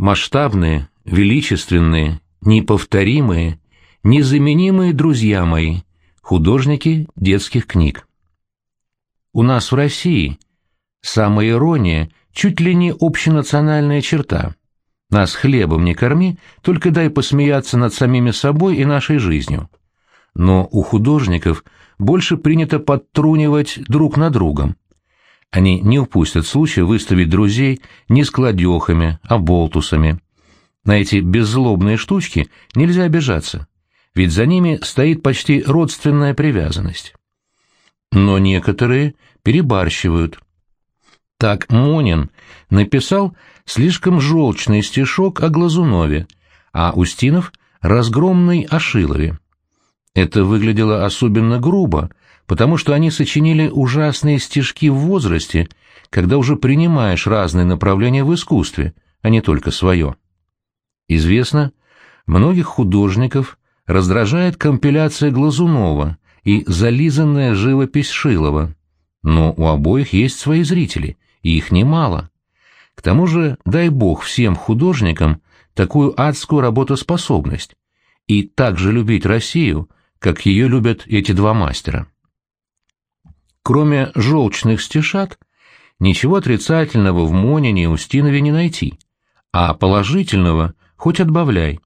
Масштабные, величественные, неповторимые, незаменимые друзья мои, художники детских книг. У нас в России самая ирония чуть ли не общенациональная черта. Нас хлебом не корми, только дай посмеяться над самими собой и нашей жизнью. Но у художников больше принято подтрунивать друг над другом. Они не упустят случая выставить друзей не складехами, а болтусами. На эти беззлобные штучки нельзя обижаться, ведь за ними стоит почти родственная привязанность. Но некоторые перебарщивают. Так Монин написал слишком желчный стишок о Глазунове, а Устинов — разгромный о Шилове. Это выглядело особенно грубо, потому что они сочинили ужасные стишки в возрасте, когда уже принимаешь разные направления в искусстве, а не только свое. Известно, многих художников раздражает компиляция Глазунова и зализанная живопись Шилова, но у обоих есть свои зрители, и их немало. К тому же, дай бог всем художникам такую адскую работоспособность и так же любить Россию, как ее любят эти два мастера. Кроме желчных стишат, ничего отрицательного в Монине и Устинове не найти, а положительного хоть отбавляй.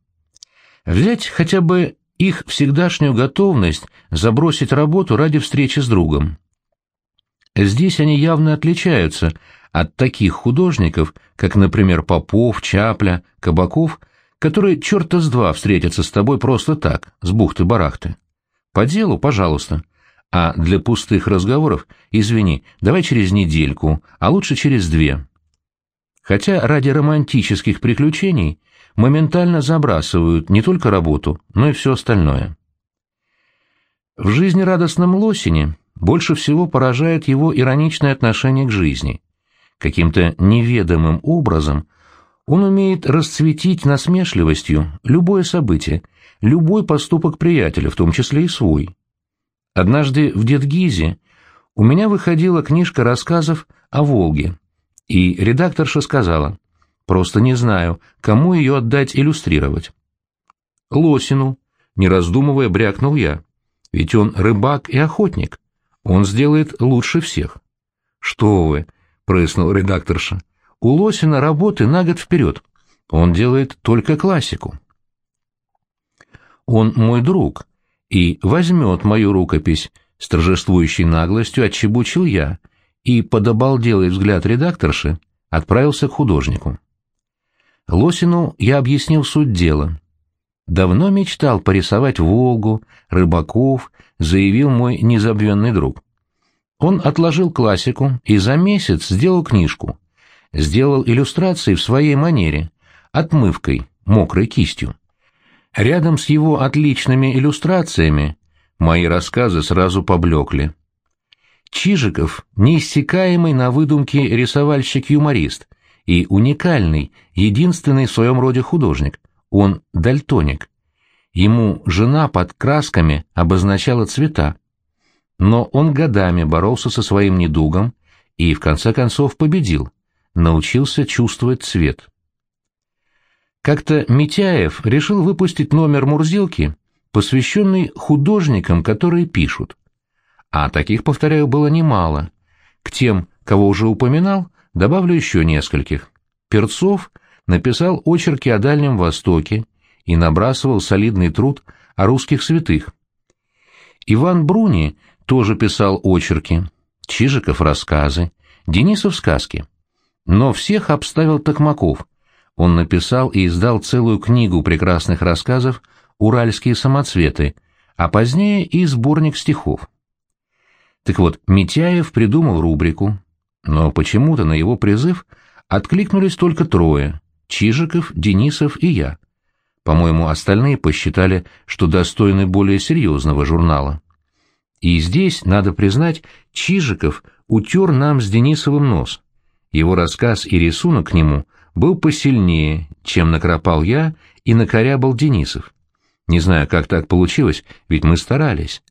Взять хотя бы их всегдашнюю готовность забросить работу ради встречи с другом. Здесь они явно отличаются от таких художников, как, например, Попов, Чапля, Кабаков, которые черта с два встретятся с тобой просто так, с бухты-барахты. По делу, пожалуйста, а для пустых разговоров, извини, давай через недельку, а лучше через две. Хотя ради романтических приключений моментально забрасывают не только работу, но и все остальное. В жизнерадостном Лосине больше всего поражает его ироничное отношение к жизни. Каким-то неведомым образом он умеет расцветить насмешливостью любое событие, любой поступок приятеля, в том числе и свой. Однажды в Дедгизе у меня выходила книжка рассказов о Волге, и редакторша сказала, просто не знаю, кому ее отдать иллюстрировать. Лосину, не раздумывая, брякнул я, ведь он рыбак и охотник, он сделает лучше всех. Что вы, прыснул редакторша, у Лосина работы на год вперед, он делает только классику. Он мой друг, и возьмет мою рукопись, с торжествующей наглостью отчебучил я, и под обалделый взгляд редакторши отправился к художнику. Лосину я объяснил суть дела. Давно мечтал порисовать Волгу, рыбаков, заявил мой незабвенный друг. Он отложил классику и за месяц сделал книжку. Сделал иллюстрации в своей манере, отмывкой, мокрой кистью. Рядом с его отличными иллюстрациями мои рассказы сразу поблекли. Чижиков — неиссякаемый на выдумке рисовальщик-юморист и уникальный, единственный в своем роде художник. Он дальтоник. Ему жена под красками обозначала цвета. Но он годами боролся со своим недугом и, в конце концов, победил, научился чувствовать цвет. Как-то Митяев решил выпустить номер Мурзилки, посвященный художникам, которые пишут. А таких, повторяю, было немало. К тем, кого уже упоминал, добавлю еще нескольких. Перцов написал очерки о Дальнем Востоке и набрасывал солидный труд о русских святых. Иван Бруни тоже писал очерки, Чижиков — рассказы, Денисов — сказки. Но всех обставил Токмаков — он написал и издал целую книгу прекрасных рассказов «Уральские самоцветы», а позднее и сборник стихов. Так вот, Митяев придумал рубрику, но почему-то на его призыв откликнулись только трое — Чижиков, Денисов и я. По-моему, остальные посчитали, что достойны более серьезного журнала. И здесь, надо признать, Чижиков утер нам с Денисовым нос. Его рассказ и рисунок к нему был посильнее, чем накропал я и накорябал Денисов. Не знаю, как так получилось, ведь мы старались.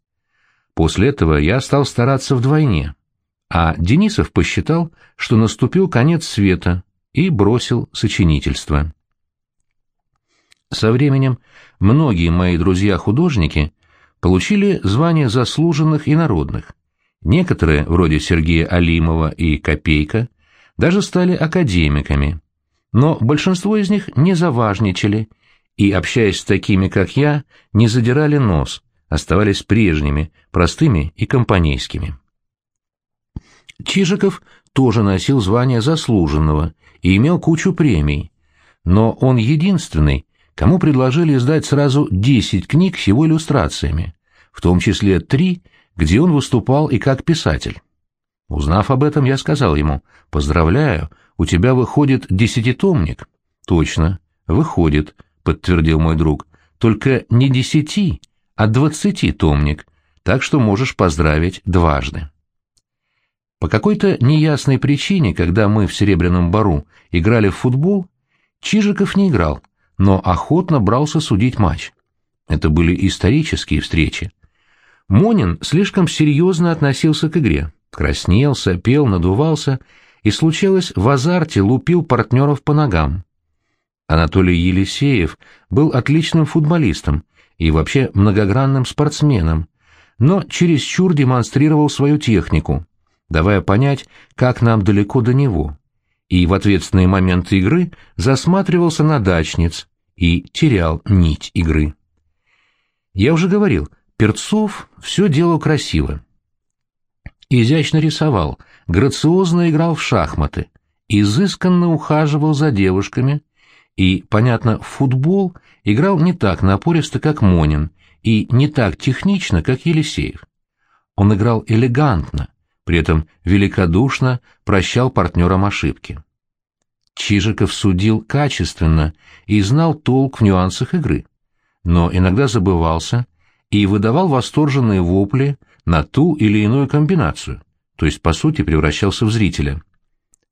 После этого я стал стараться вдвойне, а Денисов посчитал, что наступил конец света и бросил сочинительство. Со временем многие мои друзья-художники получили звания заслуженных и народных. Некоторые, вроде Сергея Алимова и Копейка, даже стали академиками, но большинство из них не заважничали и, общаясь с такими, как я, не задирали нос, оставались прежними, простыми и компанейскими. Чижиков тоже носил звание заслуженного и имел кучу премий, но он единственный, кому предложили издать сразу 10 книг с его иллюстрациями, в том числе три, где он выступал и как писатель. Узнав об этом, я сказал ему, «Поздравляю, у тебя выходит десятитомник». «Точно, выходит», — подтвердил мой друг, «только не десяти, а двадцатитомник, так что можешь поздравить дважды». По какой-то неясной причине, когда мы в Серебряном Бару играли в футбол, Чижиков не играл, но охотно брался судить матч. Это были исторические встречи. Монин слишком серьезно относился к игре, краснел, сопел, надувался и, случалось, в азарте лупил партнеров по ногам. Анатолий Елисеев был отличным футболистом и вообще многогранным спортсменом, но чересчур демонстрировал свою технику, давая понять, как нам далеко до него, и в ответственные моменты игры засматривался на дачниц и терял нить игры. Я уже говорил, Перцов все делал красиво. Изящно рисовал, грациозно играл в шахматы, изысканно ухаживал за девушками и, понятно, в футбол играл не так напористо, как Монин, и не так технично, как Елисеев. Он играл элегантно, при этом великодушно прощал партнерам ошибки. Чижиков судил качественно и знал толк в нюансах игры, но иногда забывался и выдавал восторженные вопли на ту или иную комбинацию, то есть, по сути, превращался в зрителя.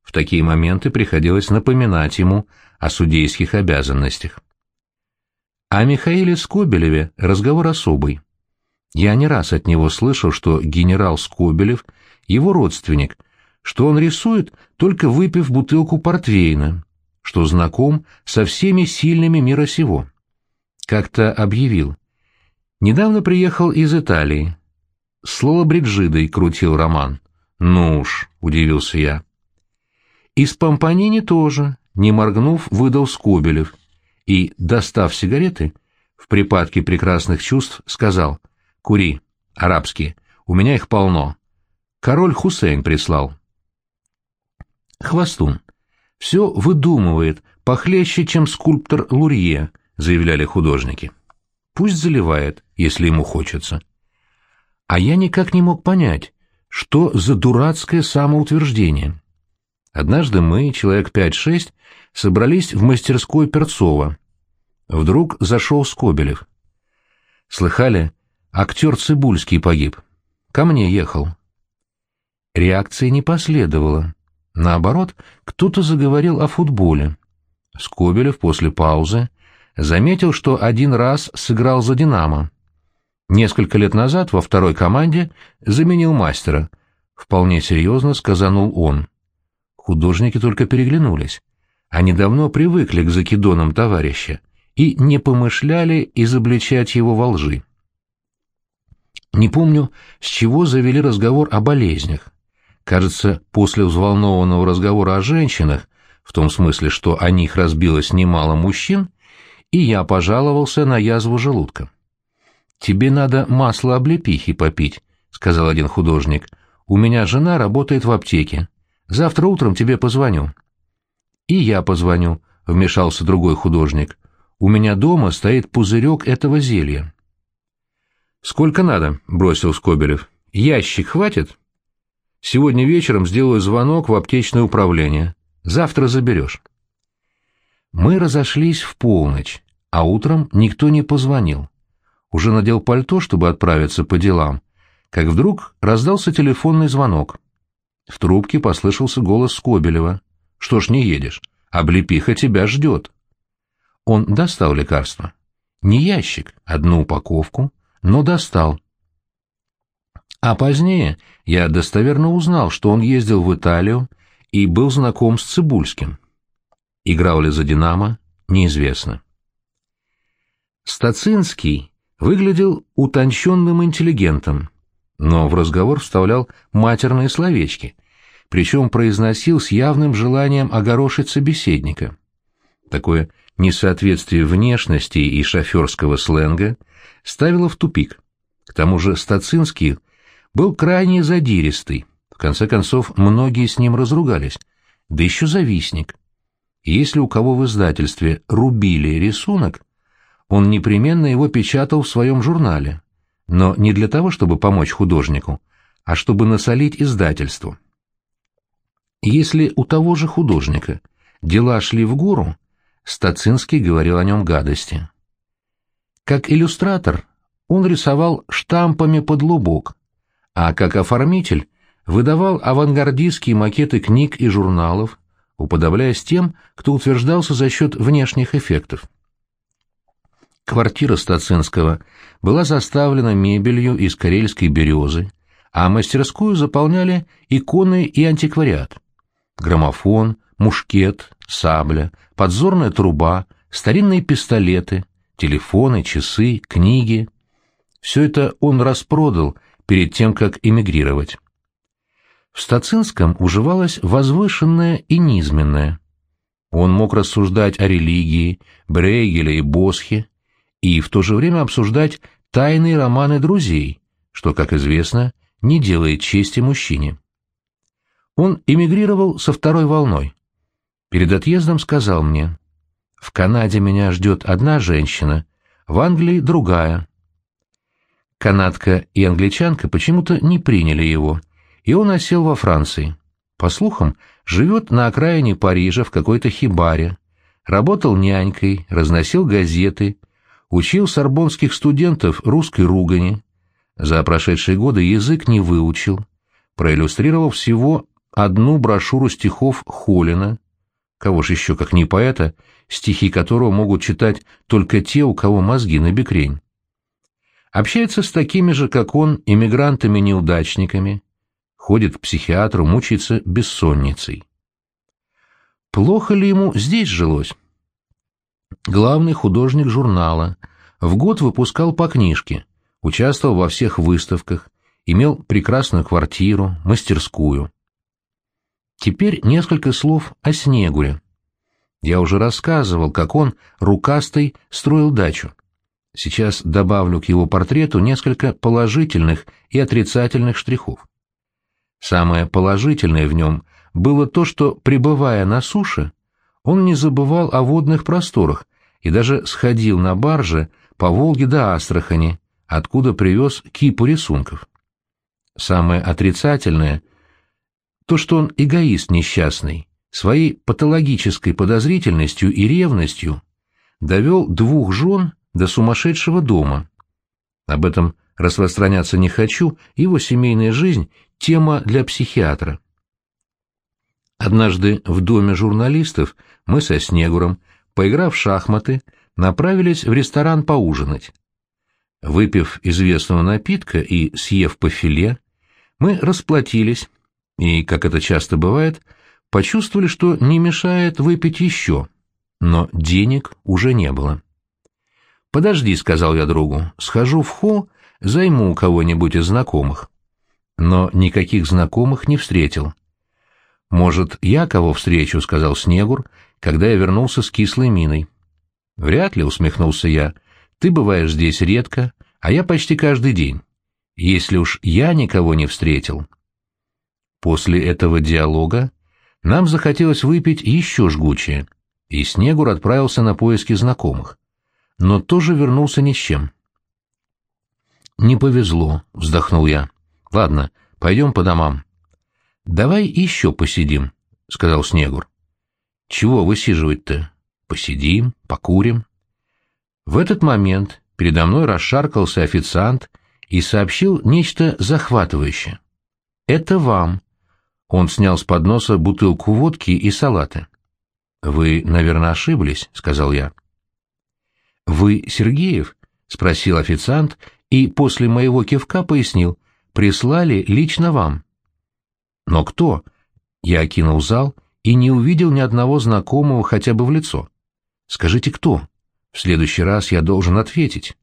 В такие моменты приходилось напоминать ему о судейских обязанностях. О Михаиле Скобелеве разговор особый. Я не раз от него слышал, что генерал Скобелев — его родственник, что он рисует, только выпив бутылку портвейна, что знаком со всеми сильными мира сего. Как-то объявил. Недавно приехал из Италии. С Бриджидой крутил роман. Ну уж, удивился я. Из Помпанини тоже, не моргнув, выдал Скобелев. И, достав сигареты, в припадке прекрасных чувств сказал «Кури, арабские, у меня их полно, Король Хусейн прислал. Хвостун. Все выдумывает, похлеще, чем скульптор Лурье, заявляли художники. Пусть заливает, если ему хочется. А я никак не мог понять, что за дурацкое самоутверждение. Однажды мы, человек пять-шесть, собрались в мастерской Перцова. Вдруг зашел Скобелев. Слыхали, актер Цибульский погиб. Ко мне ехал. Реакции не последовало. Наоборот, кто-то заговорил о футболе. Скобелев после паузы заметил, что один раз сыграл за «Динамо». Несколько лет назад во второй команде заменил мастера. Вполне серьезно сказанул он. Художники только переглянулись. Они давно привыкли к закидонам товарища и не помышляли изобличать его во лжи. Не помню, с чего завели разговор о болезнях. Кажется, после взволнованного разговора о женщинах, в том смысле, что о них разбилось немало мужчин, и я пожаловался на язву желудка. «Тебе надо масло облепихи попить», — сказал один художник. «У меня жена работает в аптеке. Завтра утром тебе позвоню». «И я позвоню», — вмешался другой художник. «У меня дома стоит пузырек этого зелья». «Сколько надо?» — бросил Скобелев. «Ящик хватит?» Сегодня вечером сделаю звонок в аптечное управление. Завтра заберешь. Мы разошлись в полночь, а утром никто не позвонил. Уже надел пальто, чтобы отправиться по делам, как вдруг раздался телефонный звонок. В трубке послышался голос Скобелева. «Что ж не едешь? Облепиха тебя ждет». Он достал лекарство. Не ящик, одну упаковку, но достал. А позднее я достоверно узнал, что он ездил в Италию и был знаком с Цибульским. Играл ли за «Динамо» — неизвестно. Стацинский выглядел утонченным интеллигентом, но в разговор вставлял матерные словечки, причем произносил с явным желанием огорошить собеседника. Такое несоответствие внешности и шоферского сленга ставило в тупик. К тому же Стацинский был крайне задиристый, в конце концов многие с ним разругались, да еще завистник. Если у кого в издательстве рубили рисунок, он непременно его печатал в своем журнале, но не для того, чтобы помочь художнику, а чтобы насолить издательству. Если у того же художника дела шли в гору, Стацинский говорил о нем гадости. Как иллюстратор он рисовал штампами под лубок, а как оформитель выдавал авангардистские макеты книг и журналов, уподобляясь тем, кто утверждался за счет внешних эффектов. Квартира Стацинского была заставлена мебелью из карельской березы, а мастерскую заполняли иконы и антиквариат. Граммофон, мушкет, сабля, подзорная труба, старинные пистолеты, телефоны, часы, книги. Все это он распродал перед тем, как эмигрировать. В Стацинском уживалось возвышенное и низменное. Он мог рассуждать о религии, Брейгеле и Босхе, и в то же время обсуждать тайные романы друзей, что, как известно, не делает чести мужчине. Он эмигрировал со второй волной. Перед отъездом сказал мне, «В Канаде меня ждет одна женщина, в Англии другая». Канадка и англичанка почему-то не приняли его, и он осел во Франции. По слухам, живет на окраине Парижа в какой-то хибаре, работал нянькой, разносил газеты, Учил сорбонских студентов русской ругани. За прошедшие годы язык не выучил. Проиллюстрировал всего одну брошюру стихов Холина. Кого ж еще, как не поэта, стихи которого могут читать только те, у кого мозги на бекрень. Общается с такими же, как он, иммигрантами-неудачниками. Ходит к психиатру, мучается бессонницей. Плохо ли ему здесь жилось? Главный художник журнала, в год выпускал по книжке, участвовал во всех выставках, имел прекрасную квартиру, мастерскую. Теперь несколько слов о Снегуре. Я уже рассказывал, как он, рукастый, строил дачу. Сейчас добавлю к его портрету несколько положительных и отрицательных штрихов. Самое положительное в нем было то, что, пребывая на суше, он не забывал о водных просторах и даже сходил на барже по Волге до Астрахани, откуда привез кипу рисунков. Самое отрицательное — то, что он эгоист несчастный, своей патологической подозрительностью и ревностью довел двух жен до сумасшедшего дома. Об этом распространяться не хочу, его семейная жизнь — тема для психиатра. Однажды в доме журналистов мы со Снегуром, поиграв в шахматы, направились в ресторан поужинать. Выпив известного напитка и съев по филе, мы расплатились и, как это часто бывает, почувствовали, что не мешает выпить еще, но денег уже не было. «Подожди», — сказал я другу, — «схожу в холл, займу у кого-нибудь из знакомых». Но никаких знакомых не встретил. «Может, я кого встречу?» — сказал Снегур, когда я вернулся с кислой миной. «Вряд ли», — усмехнулся я. «Ты бываешь здесь редко, а я почти каждый день. Если уж я никого не встретил». После этого диалога нам захотелось выпить еще жгучее, и Снегур отправился на поиски знакомых, но тоже вернулся ни с чем. «Не повезло», — вздохнул я. «Ладно, пойдем по домам». «Давай еще посидим», — сказал Снегур. «Чего высиживать-то? Посидим, покурим». В этот момент передо мной расшаркался официант и сообщил нечто захватывающее. «Это вам». Он снял с подноса бутылку водки и салаты. «Вы, наверное, ошиблись», — сказал я. «Вы Сергеев?» — спросил официант и после моего кивка пояснил. «Прислали лично вам». Но кто? Я окинул зал и не увидел ни одного знакомого хотя бы в лицо. Скажите, кто? В следующий раз я должен ответить.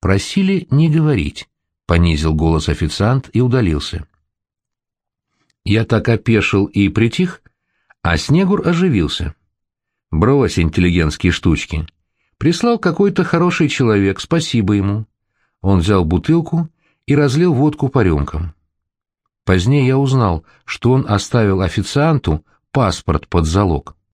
Просили не говорить, — понизил голос официант и удалился. Я так опешил и притих, а Снегур оживился. Брось интеллигентские штучки. Прислал какой-то хороший человек, спасибо ему. Он взял бутылку и разлил водку по рюмкам. Позднее я узнал, что он оставил официанту паспорт под залог.